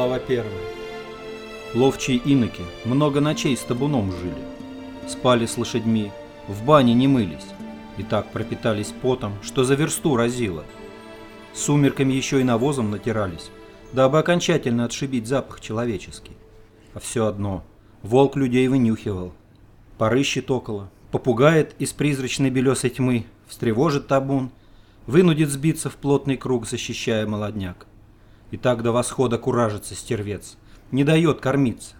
Глава 1. Ловчие иноки много ночей с табуном жили. Спали с лошадьми, в бане не мылись. И так пропитались потом, что за версту разило. Сумерками еще и навозом натирались, дабы окончательно отшибить запах человеческий. А все одно, волк людей вынюхивал. Порыщет около, попугает из призрачной белесой тьмы, встревожит табун, вынудит сбиться в плотный круг, защищая молодняк. И так до восхода куражится стервец, не дает кормиться.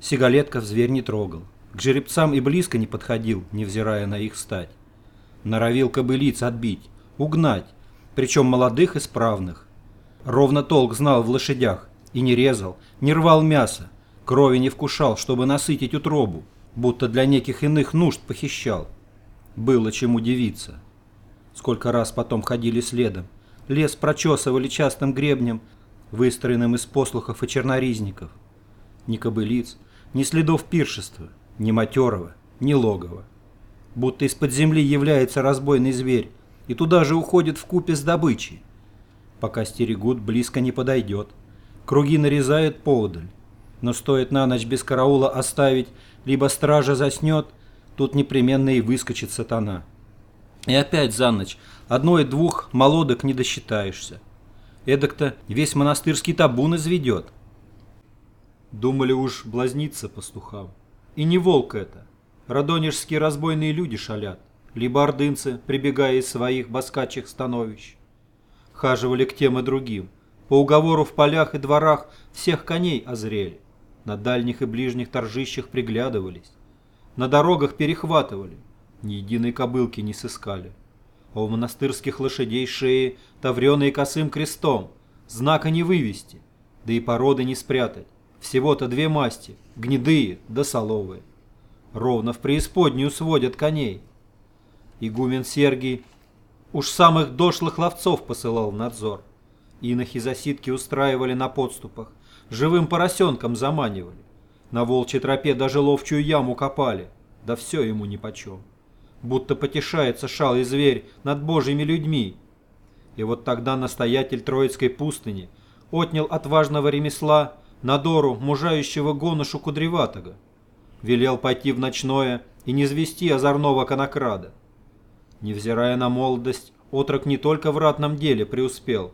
Сигалетков зверь не трогал, к жеребцам и близко не подходил, невзирая на их стать. Норовил кобылиц отбить, угнать, причем молодых и справных. Ровно толк знал в лошадях и не резал, не рвал мясо, крови не вкушал, чтобы насытить утробу, будто для неких иных нужд похищал. Было чем удивиться. Сколько раз потом ходили следом, Лес прочесывали частым гребнем, выстроенным из послухов и черноризников. Ни кобылиц, ни следов пиршества, ни матерого, ни логова. Будто из-под земли является разбойный зверь и туда же уходит в купе с добычей. Пока стерегут, близко не подойдет. Круги нарезают поодаль. Но стоит на ночь без караула оставить, либо стража заснет, тут непременно и выскочит сатана. И опять за ночь одной-двух молодок не досчитаешься. Эдак-то весь монастырский табун изведет. Думали уж блазниться пастухам. И не волк это. Радонежские разбойные люди шалят, либо ордынцы, прибегая из своих баскачих становищ. Хаживали к тем и другим. По уговору в полях и дворах всех коней озрели. На дальних и ближних торжищах приглядывались. На дорогах перехватывали. Ни единой кобылки не сыскали. А у монастырских лошадей шеи тавреные косым крестом, знака не вывести, да и породы не спрятать. Всего-то две масти, гнедые да соловые. Ровно в преисподнюю сводят коней. Игумен Сергий уж самых дошлых ловцов посылал в надзор. Инохи засидки устраивали на подступах, живым поросенком заманивали. На волчьей тропе даже ловчую яму копали, да все ему нипочем будто потешается шалый зверь над божьими людьми. И вот тогда настоятель Троицкой пустыни отнял от важного ремесла надору мужающего гонушу кудреватого, велел пойти в ночное и не звести озорного конокрада. Невзирая на молодость, отрок не только в ратном деле преуспел,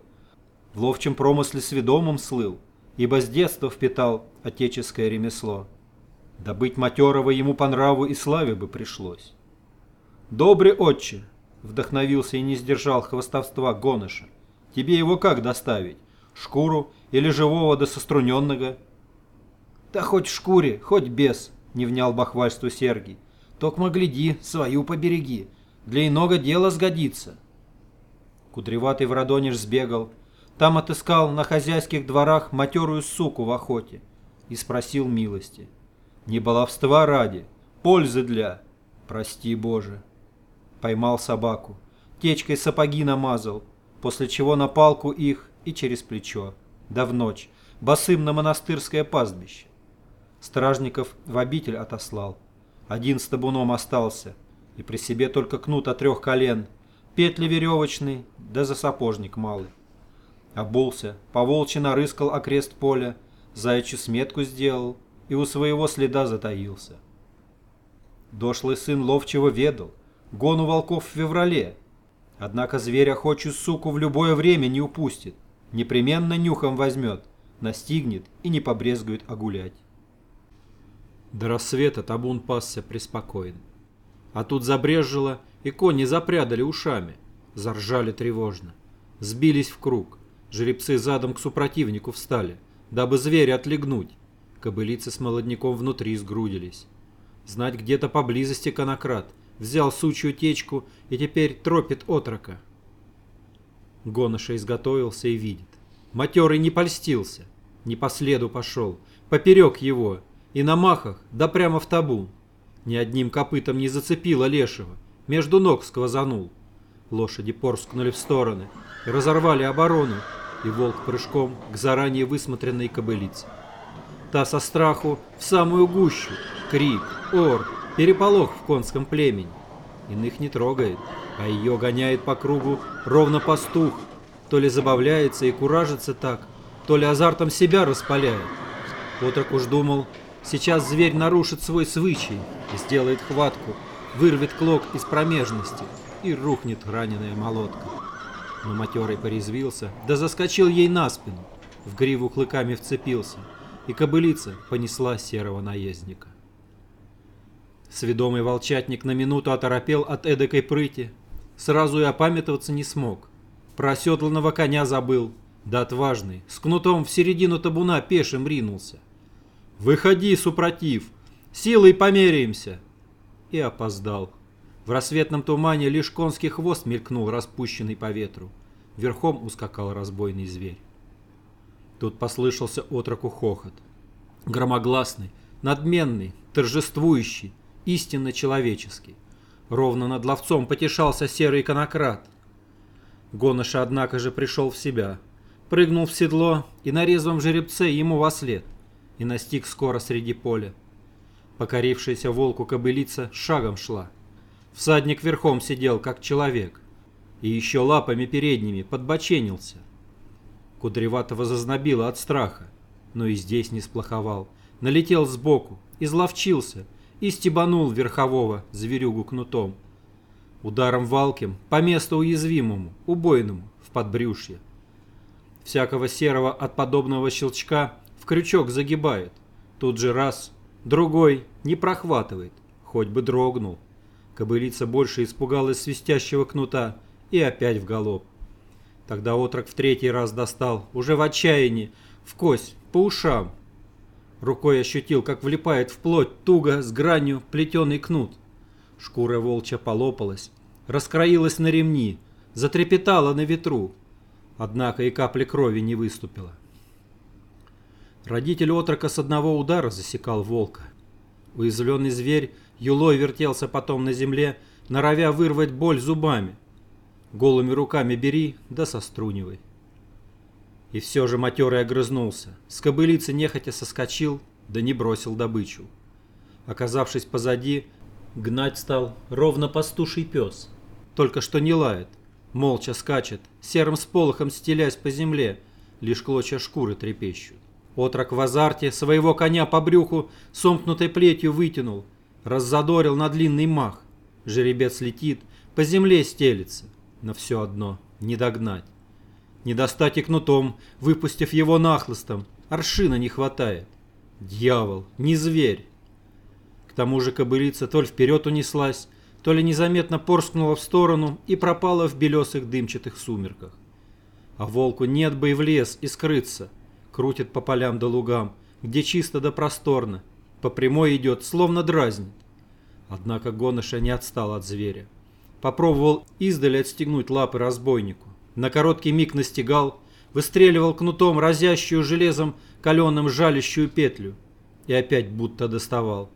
в ловчем промысле сведомым слыл, ибо с детства впитал отеческое ремесло. Добыть матерого ему по нраву и славе бы пришлось. «Добрый отче!» — вдохновился и не сдержал хвостовства Гоныша. «Тебе его как доставить? Шкуру или живого да соструненного?» «Да хоть в шкуре, хоть без!» — не внял бахвальству Сергий. «Токмо гляди, свою побереги, для иного дела сгодится». Кудреватый в Радонеж сбегал, там отыскал на хозяйских дворах матерую суку в охоте и спросил милости. «Не баловства ради, пользы для, прости Боже». Поймал собаку. Течкой сапоги намазал, после чего на палку их и через плечо. Да в ночь, босым на монастырское пастбище. Стражников в обитель отослал. Один с табуном остался, и при себе только кнут от трех колен, петли веревочные, да за сапожник малый. Обулся, поволчи нарыскал окрест поля, заячью сметку сделал и у своего следа затаился. Дошлый сын ловчего ведал, Гон у волков в феврале. Однако зверь охочую суку в любое время не упустит. Непременно нюхом возьмет, настигнет и не побрезгует огулять. До рассвета табун пасся преспокоен. А тут забрежило, и кони запрядали ушами. Заржали тревожно. Сбились в круг. Жеребцы задом к супротивнику встали, дабы зверя отлегнуть. Кобылицы с молодняком внутри сгрудились. Знать где-то поблизости конократ — взял сучью течку и теперь тропит отрока. Гоноша изготовился и видит. Матерый не польстился, не по следу пошел, поперек его, и на махах, да прямо в табун. Ни одним копытом не зацепило лешего, между ног сквозанул. Лошади порскнули в стороны разорвали оборону, и волк прыжком к заранее высмотренной кобылице. Та со страху в самую гущу, крик, ор, переполох в конском племени. Иных не трогает, а ее гоняет по кругу ровно пастух, то ли забавляется и куражится так, то ли азартом себя распаляет. Отрок уж думал, сейчас зверь нарушит свой свычай, сделает хватку, вырвет клок из промежности и рухнет раненая молотка. Но матерый порезвился, да заскочил ей на спину, в гриву клыками вцепился, и кобылица понесла серого наездника. Сведомый волчатник на минуту оторопел от эдакой прыти, сразу и опамятоваться не смог. Про оседланного коня забыл, да отважный, с кнутом в середину табуна пешим ринулся. «Выходи, супротив! Силой померяемся!» И опоздал. В рассветном тумане лишь конский хвост мелькнул, распущенный по ветру. Верхом ускакал разбойный зверь. Тут послышался отроку хохот. Громогласный, надменный, торжествующий, истинно человеческий. Ровно над ловцом потешался серый конократ. Гоноша, однако же, пришел в себя. Прыгнул в седло и на резвом жеребце ему во след. И настиг скоро среди поля. Покорившаяся волку кобылица шагом шла. Всадник верхом сидел, как человек. И еще лапами передними подбоченился. Кудреватого зазнобило от страха. Но и здесь не сплоховал. Налетел сбоку, изловчился — и стебанул верхового зверюгу кнутом. Ударом валким по месту уязвимому, убойному, в подбрюшье. Всякого серого от подобного щелчка в крючок загибает. Тут же раз, другой не прохватывает, хоть бы дрогнул. Кобылица больше испугалась свистящего кнута и опять в галоп. Тогда отрок в третий раз достал, уже в отчаянии, в кость, по ушам, Рукой ощутил, как влипает в плоть туго с гранью плетеный кнут. Шкура волчья полопалась, раскроилась на ремни, затрепетала на ветру. Однако и капли крови не выступила. Родитель отрока с одного удара засекал волка. Уязвленный зверь юлой вертелся потом на земле, норовя вырвать боль зубами. Голыми руками бери, да сострунивай. И все же матерый огрызнулся. С кобылицы нехотя соскочил, да не бросил добычу. Оказавшись позади, гнать стал ровно пастуший пес. Только что не лает, молча скачет, серым сполохом стелясь по земле, лишь клочья шкуры трепещут. Отрок в азарте своего коня по брюху сомкнутой плетью вытянул, раззадорил на длинный мах. Жеребец летит, по земле стелится, но все одно не догнать. Не достать и кнутом, выпустив его нахлыстом. Аршина не хватает. Дьявол, не зверь. К тому же кобылица то ли вперед унеслась, то ли незаметно порскнула в сторону и пропала в белесых дымчатых сумерках. А волку нет бы и в лес, и скрыться. Крутит по полям да лугам, где чисто да просторно. По прямой идет, словно дразнит. Однако гоныша не отстал от зверя. Попробовал издали отстегнуть лапы разбойнику на короткий миг настигал, выстреливал кнутом разящую железом каленым жалящую петлю и опять будто доставал.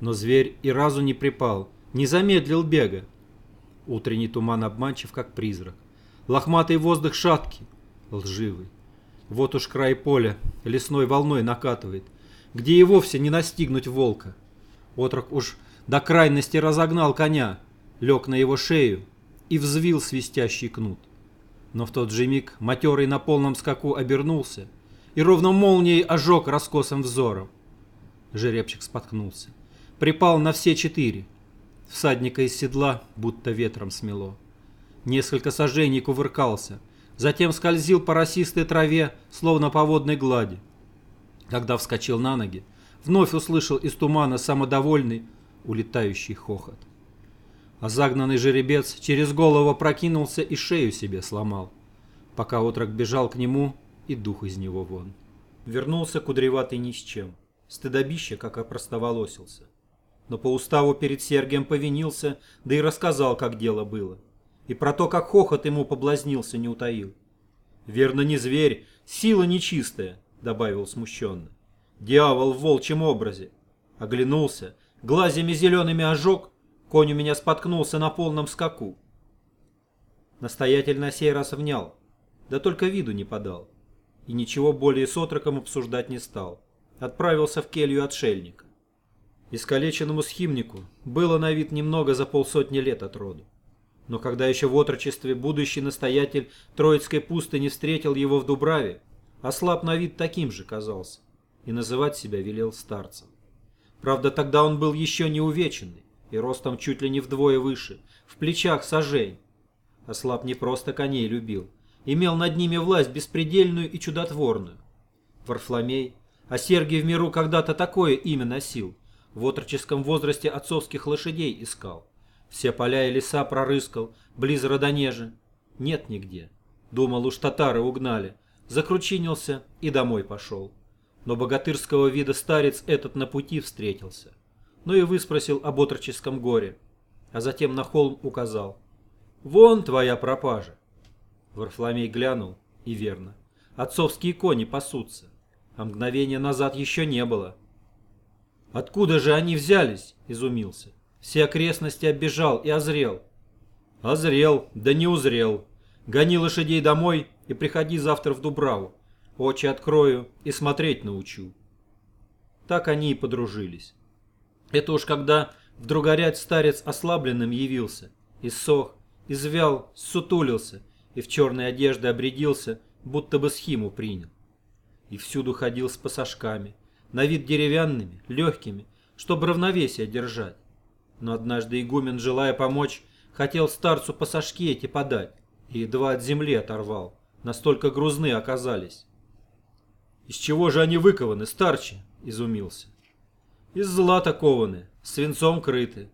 Но зверь и разу не припал, не замедлил бега. Утренний туман обманчив, как призрак. Лохматый воздух шаткий, лживый. Вот уж край поля лесной волной накатывает, где и вовсе не настигнуть волка. Отрок уж до крайности разогнал коня, лег на его шею и взвил свистящий кнут. Но в тот же миг матерый на полном скаку обернулся и ровно молнией ожег раскосым взором. Жеребчик споткнулся. Припал на все четыре. Всадника из седла будто ветром смело. Несколько сажений кувыркался, затем скользил по росистой траве, словно по водной глади. Когда вскочил на ноги, вновь услышал из тумана самодовольный, улетающий хохот а загнанный жеребец через голову прокинулся и шею себе сломал, пока отрок бежал к нему и дух из него вон. Вернулся кудреватый ни с чем, стыдобище, как опростоволосился. Но по уставу перед Сергием повинился, да и рассказал, как дело было. И про то, как хохот ему поблазнился, не утаил. «Верно, не зверь, сила нечистая», — добавил смущенно. «Дьявол в волчьем образе». Оглянулся, глазями зелеными ожег, Конь у меня споткнулся на полном скаку. Настоятель на сей раз внял, да только виду не подал. И ничего более с отроком обсуждать не стал. Отправился в келью отшельника. Искалеченному схимнику было на вид немного за полсотни лет от роду. Но когда еще в отрочестве будущий настоятель Троицкой пустыни встретил его в Дубраве, Ослаб на вид таким же казался и называть себя велел старцем. Правда, тогда он был еще не увеченный и ростом чуть ли не вдвое выше, в плечах сажень. Ослаб не просто коней любил, имел над ними власть беспредельную и чудотворную. Варфломей, а Сергий в миру когда-то такое имя носил, в отроческом возрасте отцовских лошадей искал. Все поля и леса прорыскал, близ Родонежи. Нет нигде. Думал, уж татары угнали. Закручинился и домой пошел. Но богатырского вида старец этот на пути встретился. Ну и выспросил об отроческом горе. А затем на холм указал. «Вон твоя пропажа!» Варфломей глянул, и верно. Отцовские кони пасутся, а мгновения назад еще не было. «Откуда же они взялись?» – изумился. Все окрестности оббежал и озрел. Озрел, да не узрел. Гони лошадей домой и приходи завтра в Дубраву. Очи открою и смотреть научу. Так они и подружились. Это уж когда вдруг горять старец ослабленным явился, иссох, извял, сутулился и в черной одежде обрядился, будто бы схиму принял. И всюду ходил с пасашками, на вид деревянными, легкими, чтобы равновесие держать. Но однажды игумен, желая помочь, хотел старцу пасашки эти подать, и едва от земли оторвал, настолько грузны оказались. «Из чего же они выкованы, старче?» — изумился. «Из злата кованы, свинцом крыты.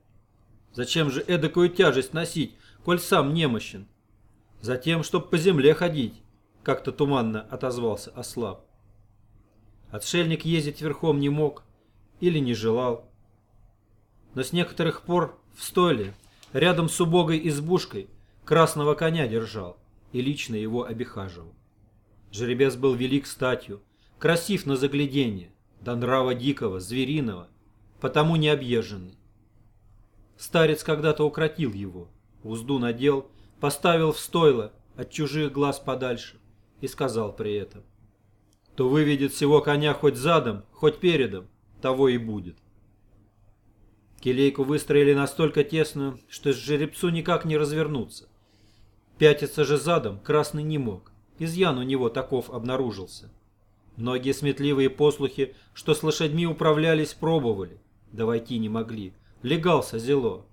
Зачем же эдакую тяжесть носить, коль сам немощен? Затем, чтоб по земле ходить», — как-то туманно отозвался Ослаб. Отшельник ездить верхом не мог или не желал. Но с некоторых пор в стойле, рядом с убогой избушкой, красного коня держал и лично его обихаживал. Жеребец был велик статью, красив на загляденье, до нрава дикого, звериного, потому не объезженный. Старец когда-то укротил его, узду надел, поставил в стойло, от чужих глаз подальше, и сказал при этом — то выведет всего коня хоть задом, хоть передом, того и будет. Келейку выстроили настолько тесную, что жеребцу никак не развернуться. Пятиться же задом Красный не мог. Изъян у него таков обнаружился. Многие сметливые послухи, что с лошадьми управлялись, пробовали, да войти не могли. Легался зело.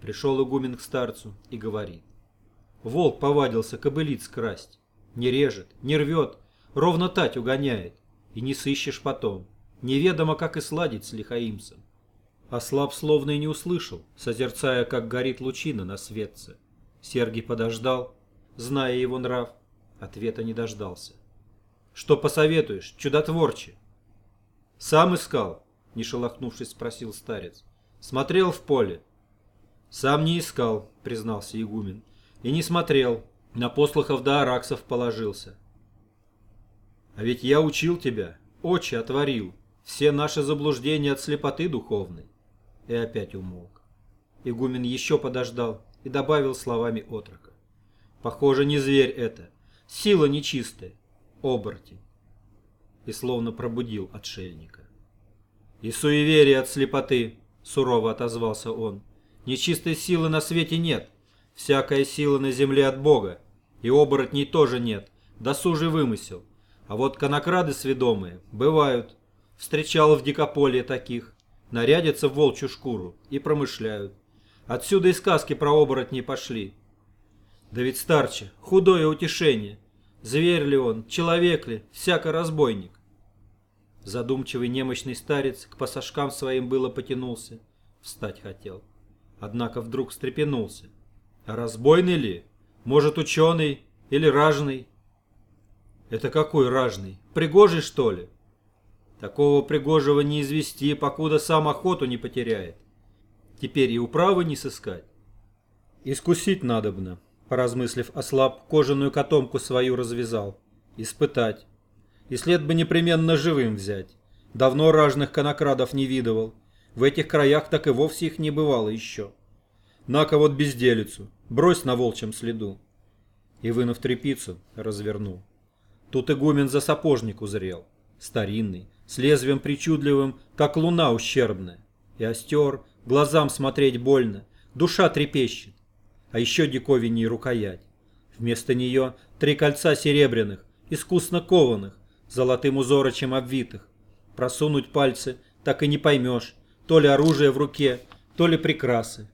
Пришел игумен к старцу и говорит. Волк повадился кобылиц красть. Не режет, не рвет, Ровно тать угоняет, и не сыщешь потом. Неведомо, как и сладить с лихаимцем. А слаб словно и не услышал, созерцая, как горит лучина на светце. Сергий подождал, зная его нрав, ответа не дождался. «Что посоветуешь, чудотворче?» «Сам искал?» — не шелохнувшись, спросил старец. «Смотрел в поле?» «Сам не искал», — признался игумен. «И не смотрел. На послухов да араксов положился. А ведь я учил тебя, очи отворил, все наши заблуждения от слепоты духовной. И опять умолк. Игумен еще подождал и добавил словами отрока. Похоже, не зверь это, сила нечистая, оборотень. И словно пробудил отшельника. И суеверие от слепоты, сурово отозвался он. Нечистой силы на свете нет, всякая сила на земле от Бога, и оборотней тоже нет, досужий вымысел — а вот конокрады сведомые бывают. Встречал в дикополье таких. Нарядятся в волчью шкуру и промышляют. Отсюда и сказки про оборотней пошли. Да ведь старче, худое утешение. Зверь ли он, человек ли, всяко разбойник. Задумчивый немощный старец к пассажкам своим было потянулся. Встать хотел. Однако вдруг встрепенулся. Разбойный ли? Может, ученый или ражный? Это какой ражный? Пригожий, что ли? Такого пригожего не извести, покуда сам охоту не потеряет. Теперь и управы не сыскать. Искусить надобно, поразмыслив ослаб, кожаную котомку свою развязал. Испытать. И след бы непременно живым взять. Давно ражных конокрадов не видывал. В этих краях так и вовсе их не бывало еще. На-ка вот безделицу, брось на волчьем следу. И, вынув трепицу, развернул. Тут игумен за сапожник узрел, старинный, с лезвием причудливым, как луна ущербная. И остер, глазам смотреть больно, душа трепещет. А еще диковинней рукоять. Вместо нее три кольца серебряных, искусно кованых, золотым узорочем обвитых. Просунуть пальцы так и не поймешь, то ли оружие в руке, то ли прикрасы.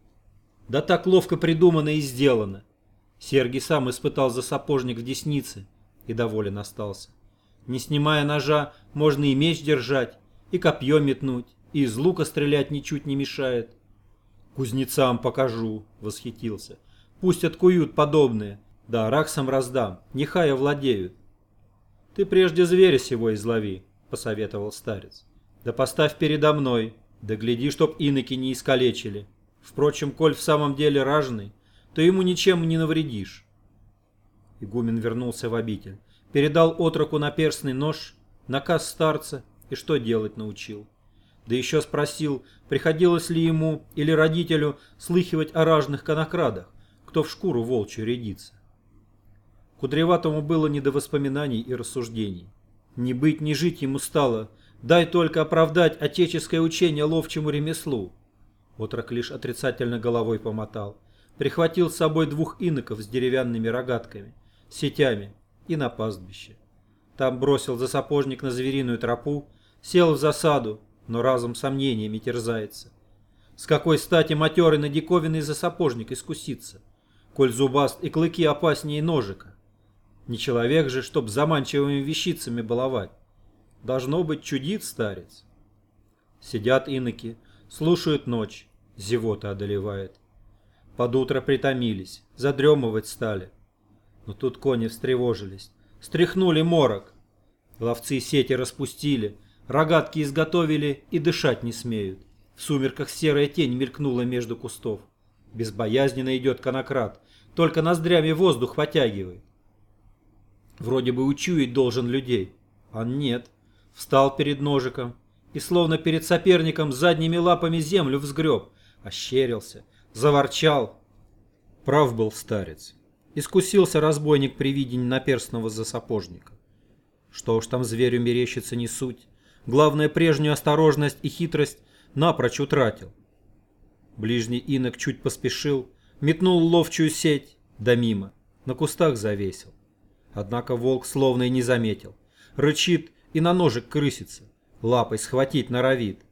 Да так ловко придумано и сделано. Сергий сам испытал за сапожник в деснице и доволен остался. Не снимая ножа, можно и меч держать, и копье метнуть, и из лука стрелять ничуть не мешает. «Кузнецам покажу», — восхитился. «Пусть откуют подобные, да араксам раздам, нехай овладеют». «Ты прежде зверя сего излови», — посоветовал старец. «Да поставь передо мной, да гляди, чтоб иноки не искалечили. Впрочем, коль в самом деле ражный, то ему ничем не навредишь». Игумен вернулся в обитель, передал отроку наперстный нож, наказ старца и что делать научил. Да еще спросил, приходилось ли ему или родителю слыхивать о ражных конокрадах, кто в шкуру волчью рядится. Кудреватому было не до воспоминаний и рассуждений. Не быть, не жить ему стало, дай только оправдать отеческое учение ловчему ремеслу. Отрок лишь отрицательно головой помотал. Прихватил с собой двух иноков с деревянными рогатками, сетями и на пастбище. Там бросил за сапожник на звериную тропу, сел в засаду, но разум сомнениями терзается. С какой стати матерый на диковинный за сапожник искуситься, коль зубаст и клыки опаснее ножика? Не человек же, чтоб заманчивыми вещицами баловать. Должно быть, чудит старец. Сидят иноки, слушают ночь, зевота одолевает. Под утро притомились, задремывать стали. Но тут кони встревожились, стряхнули морок. Ловцы сети распустили, рогатки изготовили и дышать не смеют. В сумерках серая тень мелькнула между кустов. Безбоязненно идет конократ, только ноздрями воздух потягивает. Вроде бы учуять должен людей, а нет. Встал перед ножиком и словно перед соперником задними лапами землю взгреб, ощерился, заворчал. Прав был старец. Искусился разбойник при видении наперстного засапожника. Что уж там зверю мерещится не суть. Главное, прежнюю осторожность и хитрость напрочь утратил. Ближний инок чуть поспешил, метнул ловчую сеть, да мимо, на кустах завесил. Однако волк словно и не заметил. Рычит и на ножик крысится. Лапой схватить норовит.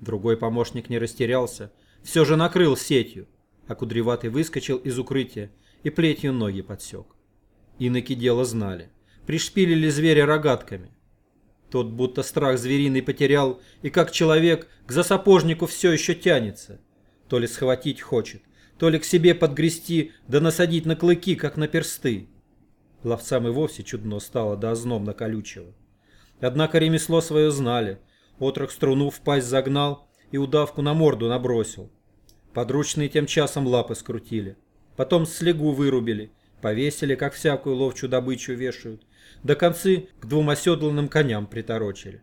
Другой помощник не растерялся. Все же накрыл сетью. А кудреватый выскочил из укрытия и плетью ноги подсек. Иноки дело знали. Пришпилили зверя рогатками. Тот будто страх звериный потерял и как человек к засапожнику все еще тянется. То ли схватить хочет, то ли к себе подгрести да насадить на клыки, как на персты. Ловцам и вовсе чудно стало до ознобно колючего. Однако ремесло свое знали. Отрок струну в пасть загнал и удавку на морду набросил. Подручные тем часом лапы скрутили. Потом слегу вырубили, повесили, как всякую ловчую добычу вешают. До концы к двум оседланным коням приторочили.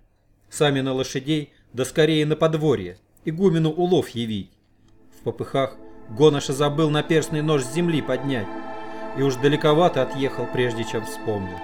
Сами на лошадей, да скорее на подворье, игумену улов явить. В попыхах Гоноша забыл наперстный нож с земли поднять и уж далековато отъехал, прежде чем вспомнил.